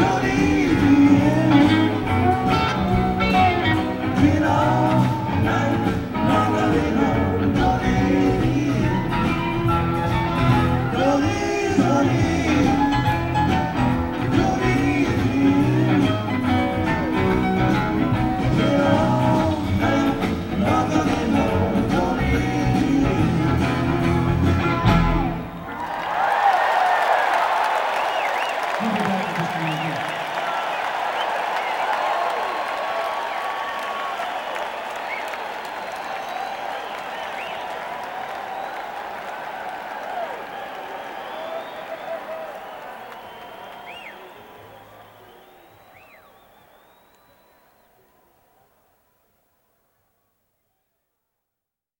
Not easy, night.